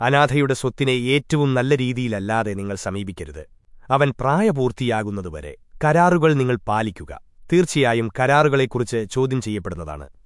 അനാഥയുടെ സ്വത്തിനെ ഏറ്റവും നല്ല രീതിയിലല്ലാതെ നിങ്ങൾ സമീപിക്കരുത്. അവൻ പ്രായപൂർത്തിയാകുന്നതുവരെ കരാറുകൾ നിങ്ങൾ പാലിക്കുക. തീർച്ചയായും കരാറുകളെക്കുറിച്ച് ചോദ്യം ചെയ്യപ്പെടുന്നതാണ്.